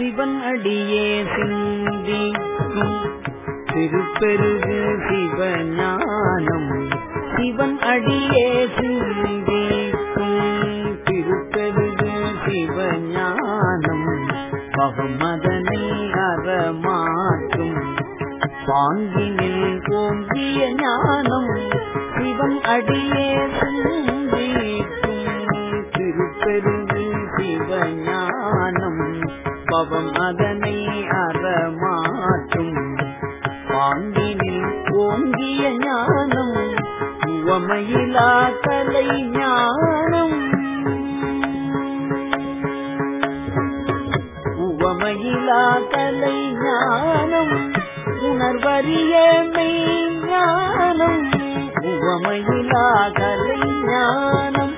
சிவன் அடியே சிந்திக்கும் திருப்பெருகு சிவஞானம். சிவன் அடியே சிந்திக்கும் திருப்பெருகு சிவஞானம். பகமதனை அறமாற்றும். பாங்கினில் ஓங்கிய ஞானம். சிவன் அடியே சிந்திக்கும் திருப்பெருகு சிவஞானம். பவம் அதனை அறமாற்றும். பாங்கினில் ஓங்கிய ஞானம் உவமையிலா கலை ஞானம். உவமையிலா கலை ஞானம் உணர்வறிய மெய்ஞானம் உவமையிலா கலை ஞானம்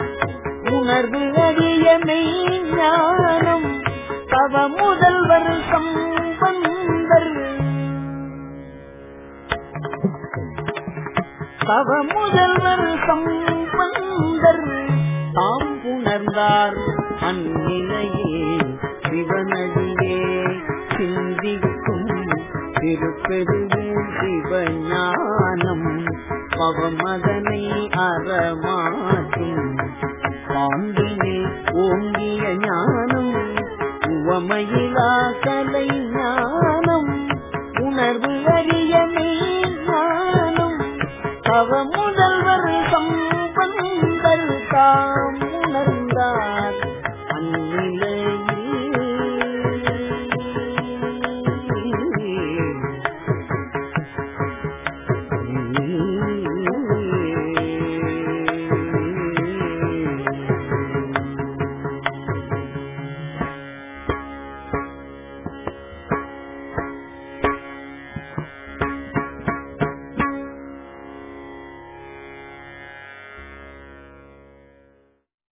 உணர்வு அறிய மெய்ஞானம் தவ தவ முதல்வர் சம்பந்தர் தாம் உணர்ந்தார் அந்நிலையே சிவனடியே சிந்திக்கும் திருப்பெருவே சிவஞானம் பவமதனை அறமாற்றும் பாண்டினே ஓங்கிய ஞானம் உவமையிலா கலை ஞானம் உணர்வு அவ முதல்வர் சம்பந்தர் தாம்.